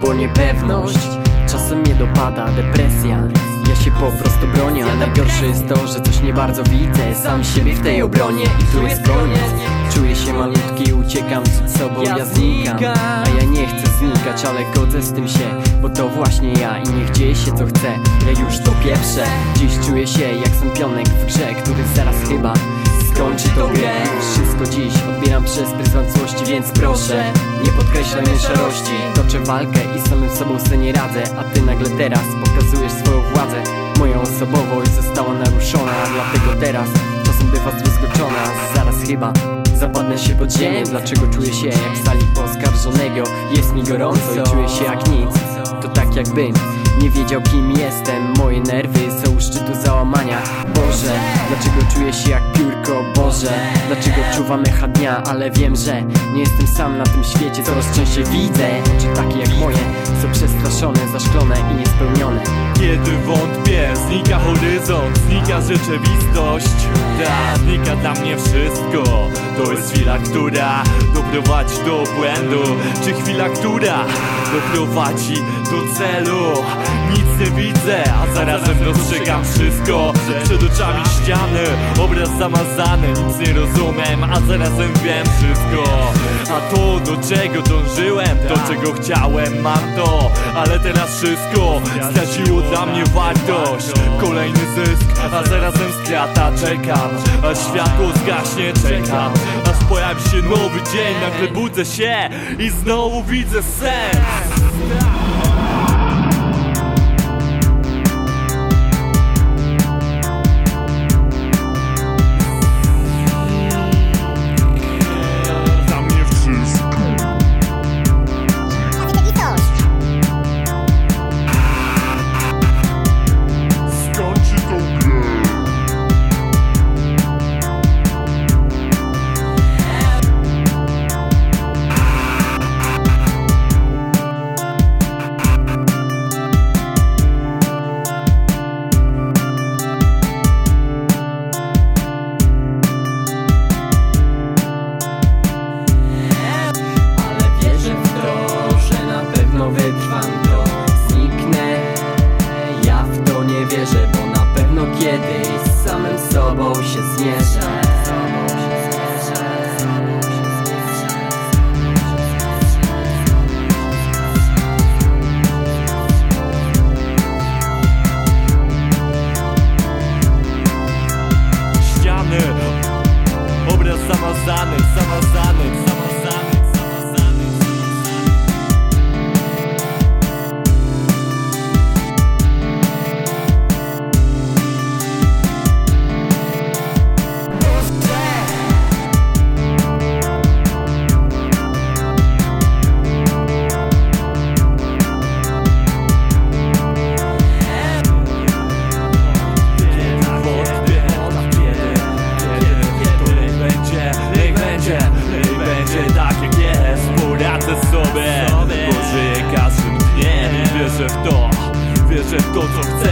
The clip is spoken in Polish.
bo niepewność Czasem mnie dopada. Depresja Ja się po prostu bronię, a najgorsze jest to, że coś nie bardzo widzę. Sam siebie w tej obronie i tu jest koniec. Czuję się malutki, uciekam przed sobą, ja znikam. A ja nie chcę znikać, ale godzę z tym się Bo to właśnie ja i niech dzieje się co chcę Ja już to pierwsze. Dziś czuję się jak sam pionek w grze, który zaraz chyba skończy tą grę Wszystko dziś odbieram przez pryzmat złości, więc proszę Nie podkreślaj mnie szarości. Toczę walkę i samym sobą sobie nie radzę A ty nagle teraz pokazujesz swoją władzę. Moja osobowość została naruszona Dlatego teraz czasem bywa zdruzgoczona Zaraz chyba Zapadnę się pod ziemię, dlaczego czuję się jak w sali poskarżonego? Jest mi gorąco i czuję się jak nic. To tak jakbym nie wiedział kim jestem. Moje nerwy są u szczytu załamania. Boże, dlaczego czuję się jak piórko? Boże, dlaczego czuwam echa dnia? Ale wiem, że nie jestem sam na tym świecie. Coraz częściej widzę oczy takie jak moje Są przestraszone, zaszklone i niespełnione. Kiedy wątpię, znika horyzont, znika rzeczywistość. Ta, znika dla mnie wszystko. To jest chwila, która doprowadzi do błędu. Czy chwila, która doprowadzi do celu Nic nie widzę, a zarazem dostrzegam wszystko. Przed oczami ściany, obraz zamazany Nic nie rozumiem, a zarazem wiem wszystko. A to do czego dążyłem, to czego chciałem mam to. Ale teraz wszystko straciło dla mnie wartość. Kolejny zysk, a zarazem kwiata czekam. Aż światło zgaśnie, czekam. Aż pojawi się nowy dzień, nagle budzę się I znowu widzę sens Obraz zamazany, sobie